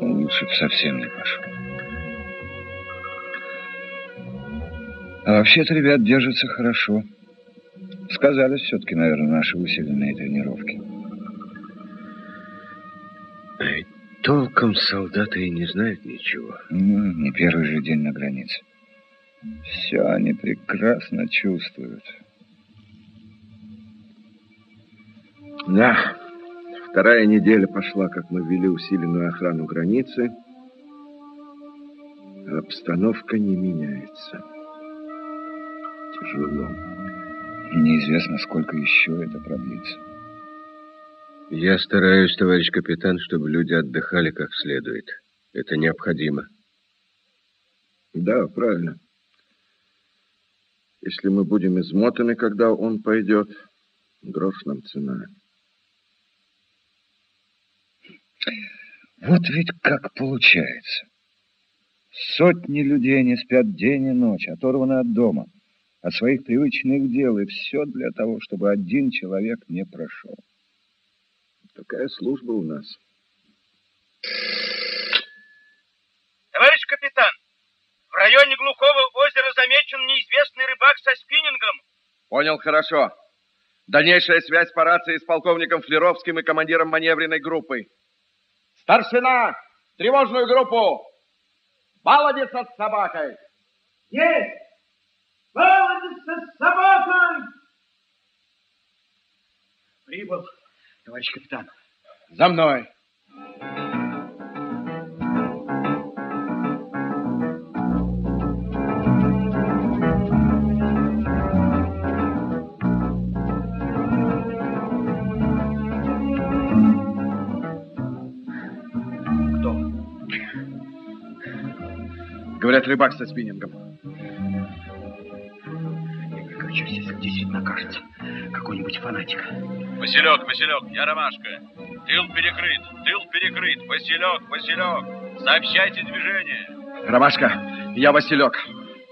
Лучше бы совсем не пошел. А вообще-то ребят держатся хорошо. Сказались все-таки, наверное, наши усиленные тренировки. А толком солдаты и не знают ничего. Ну, не первый же день на границе. Все они прекрасно чувствуют. Да, вторая неделя пошла, как мы ввели усиленную охрану границы. обстановка не меняется. Тяжело. Неизвестно, сколько еще это продлится. Я стараюсь, товарищ капитан, чтобы люди отдыхали как следует. Это необходимо. Да, правильно. Если мы будем измотаны, когда он пойдет, грош нам цена. Вот ведь как получается. Сотни людей не спят день и ночь, оторваны от дома, от своих привычных дел, и все для того, чтобы один человек не прошел. Такая служба у нас. Товарищ капитан, в районе глухого озера замечен неизвестный рыбак со спиннингом. Понял, хорошо. Дальнейшая связь по рации с полковником Флеровским и командиром маневренной группы. Старшина! Тревожную группу! Баловиться с собакой! Есть! Баловиться с собакой! Прибыл, товарищ капитан. За мной! Говорят, рыбак со спиннингом. Я не кричусь, если действительно кажется какой-нибудь фанатик. Василек, Василек, я Ромашка. Тыл перекрыт, тыл перекрыт. Василек, Василек, сообщайте движение. Ромашка, я Василек.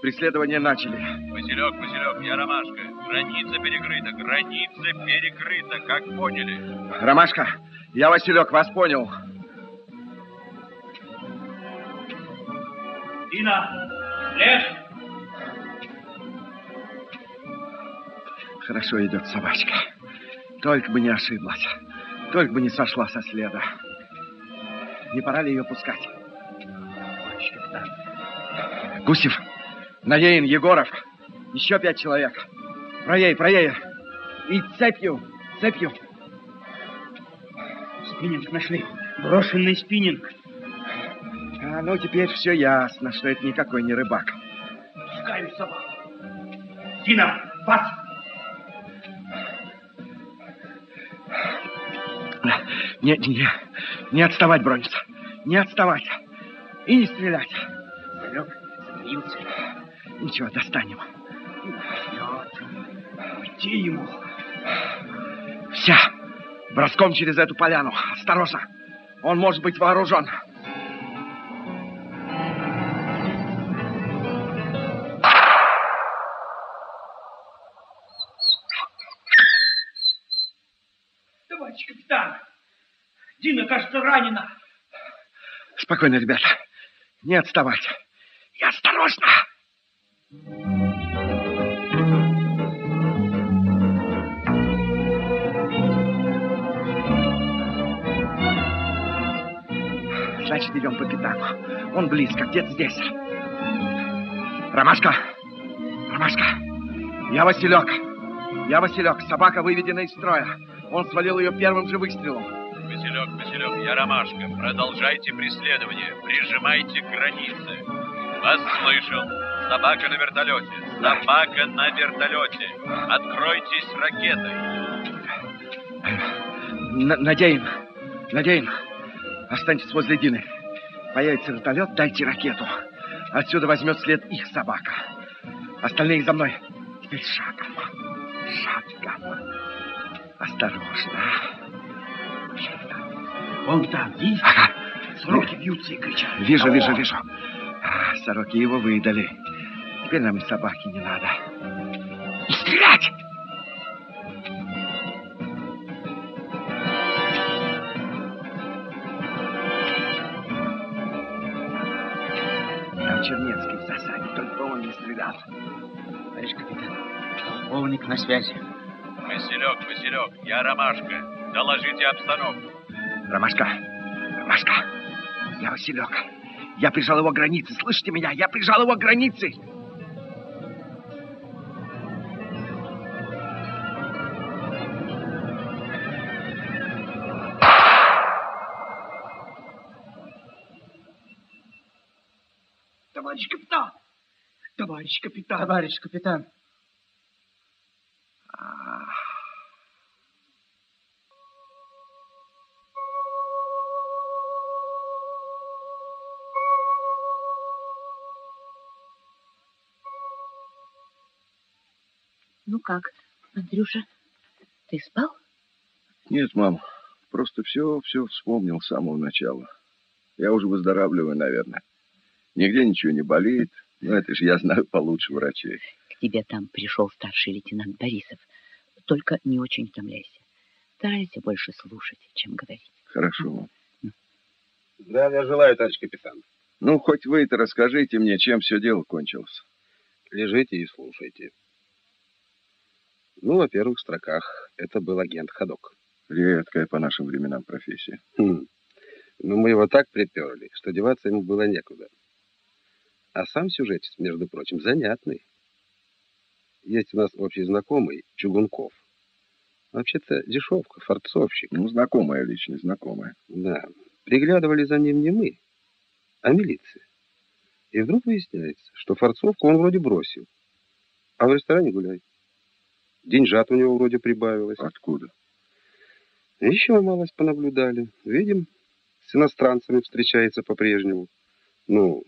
Преследование начали. Василек, Василек, я Ромашка. Граница перекрыта, граница перекрыта, как поняли? Ромашка, я Василек, вас понял. Дина, лес. Хорошо идет собачка. Только бы не ошиблась. Только бы не сошла со следа. Не пора ли ее пускать? Гусев, Надеин, Егоров. Еще пять человек. Правее, правее. И цепью, цепью. Спиннинг нашли. Брошенный спиннинг. А ну теперь все ясно, что это никакой не рыбак. Пускаю собаку. Дина, вас. Не, не, не отставать, Бронница. Не отставать. И не стрелять. Василек, затаился. Ничего, достанем. Вперед. Уйти ему. Вся. Броском через эту поляну. Осторожно. Он может быть вооружен. Товарищ капитан. Дина, кажется, ранена. Спокойно, ребята. Не отставать. И осторожно. Значит, идем по пятам. Он близко, где-то здесь. Ромашка! Ромашка! Я Василек. Я Василек. Собака выведена из строя. Он свалил ее первым же выстрелом. Василек, Василек, я Ромашка. Продолжайте преследование. Прижимайте к границе. Вас слышал. Собака на вертолете. Собака на вертолете. Откройтесь ракетой. Н- Надеем. Надеем. Останьтесь возле Дины. Появится вертолет, дайте ракету. Отсюда возьмет след их собака. Остальные за мной. Теперь шагом. Шагом. Осторожно. Он там, видишь? Ага. Сороки бьются и кричат. Вижу, вижу, вижу. А, сороки его выдали. Теперь нам и собаки не надо. И стрелять! Чернецкий в засаде, только он не стрелял. Товарищ капитан, полковник на связи. Василек, Василек, я Ромашка. Доложите обстановку. Ромашка, Ромашка, я Василек. Я прижал его к границе, слышите меня? Я прижал его к границе. Товарищ капитан! Товарищ капитан! Товарищ капитан, Ну как, Андрюша, ты спал? Нет, мам, просто все, все вспомнил с самого начала. Я уже выздоравливаю, наверное. Нигде ничего не болит. Ну, это же я знаю получше врачей. К тебе там пришел старший лейтенант Борисов. Только не очень утомляйся. Старайся больше слушать, чем говорить. Хорошо, мам. Здравия желаю, товарищ капитан. Ну, хоть вы-то расскажите мне, чем все дело кончилось. Лежите и слушайте. Ну, во первых строках это был агент Ходок. Редкая по нашим временам профессия. Хм. Но мы его так приперли, что деваться ему было некуда. А сам сюжет, между прочим, занятный. Есть у нас общий знакомый Чугунков. Вообще-то дешевка, форцовщик. Ну, знакомая лично, знакомая. Да. Приглядывали за ним не мы, а милиция. И вдруг выясняется, что форцовку он вроде бросил, а в ресторане гуляет. Деньжат у него вроде прибавилось. Откуда? Еще малость понаблюдали. Видим, с иностранцами встречается по-прежнему. Ну,